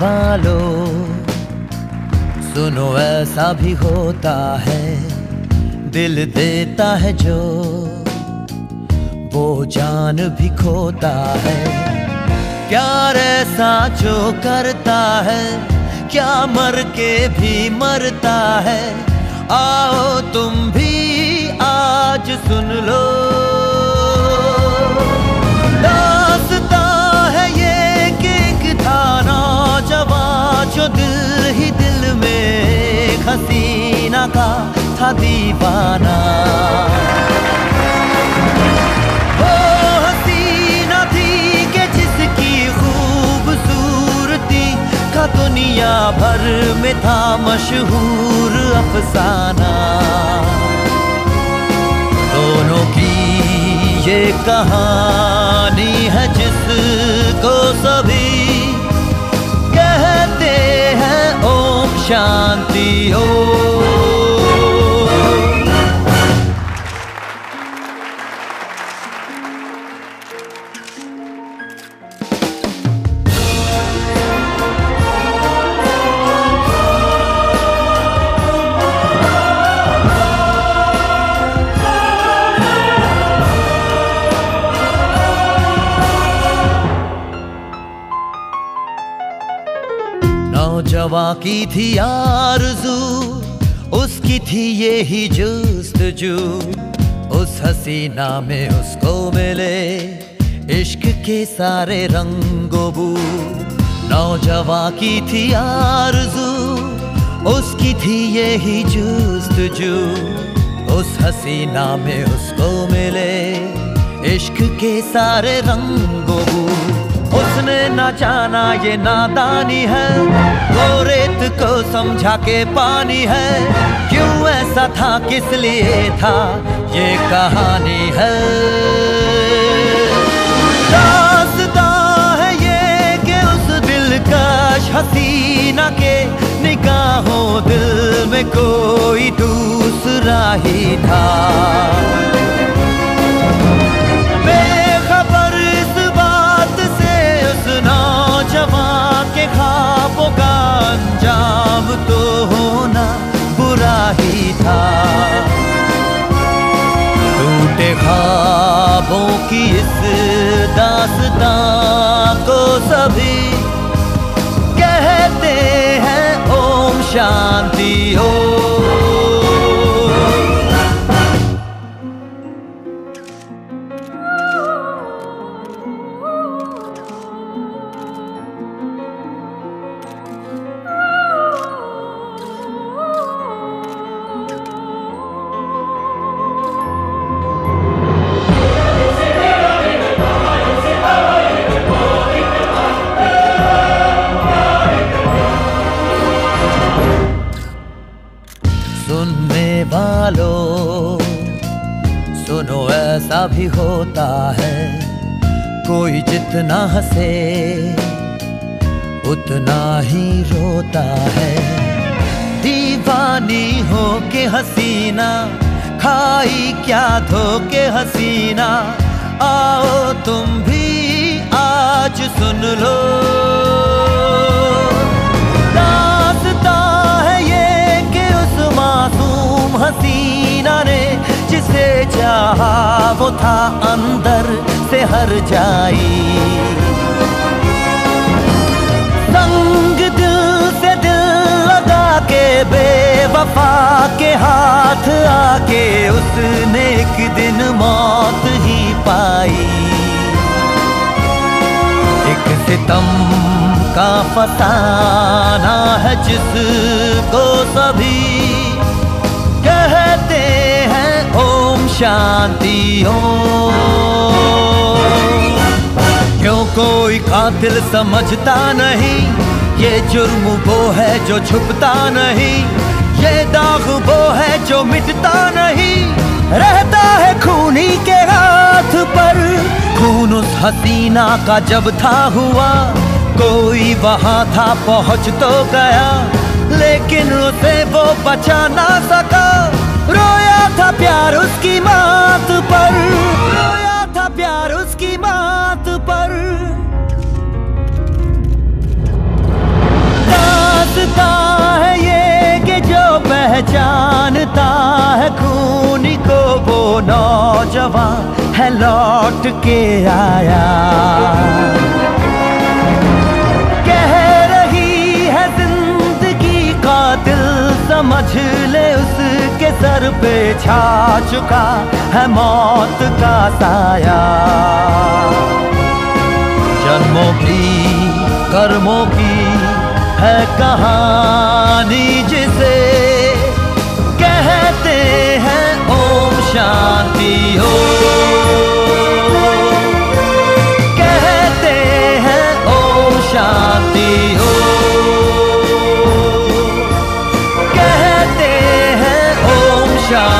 वालों सुनो, ऐसा भी होता है। दिल देता है जो, वो जान भी खोता है। क्या ऐसा जो करता है, क्या मर के भी मरता है। आओ, तुम भी आज सुन लो। हसीना का था दीवाना। वो हसीना थी के जिसकी खूबसूरती का दुनिया भर में था मशहूर अफसाना। दोनों की ये कहानी है जिसको सभी कहते हैं ओम शांति। नौजवा की थी आरज़ू, उसकी थी ये ही जुस्त जू उस हसीना में उसको मिले इश्क के सारे रंगो बू नौजवा की थी आरज़ू, उसकी थी ये ही जुस्त जू उस हसीना में उसको मिले इश्क के सारे रंगो बू उसने न जाना, ये नादानी है। वो रेत को समझा के पानी है। क्यों ऐसा था, किस लिए था, ये कहानी है। ये कि उस हसीना के निगाहों दिल में कोई दूसरा ही था। ख्वाबों की इस दास्तां को सभी कहते हैं ओम शांति ओम सुनने वालों, सुनो, ऐसा भी होता है। कोई जितना हंसे, उतना ही रोता है। दीवानी हो के हसीना, खाई क्या धोके हसीना। आओ तुम भी आज सुन लो। वो था अंदर से हर जाई। संग दिल से दिल लगा के बेवफा के हाथ आके, उसने एक दिन मौत ही पाई। एक सितम का फसाना है जिसको सभी शांति ओम क्यों कोई कातिल समझता नहीं? ये जुर्म वो है जो छुपता नहीं। ये दाग वो है जो मिटता नहीं। रहता है खूनी के हाथ पर। खून उस हसीना का जब था हुआ, कोई वहाँ था, पहुँच तो गया। लेकिन उसे वो बचा ना सका। रोया था प्यार उसकी मात पर। रोया था प्यार उसकी मात पर। दासता है ये कि जो पहचानता है, खून को वो नौजवान है लौट के आया। कह रही है ज़िंदगी कातिल, समझ ले सर पे छा चुका है मौत का साया। जन्मों की, कर्मों की है कहानी जिसे कहते हैं ओम शांति। कहते हैं ओम शांति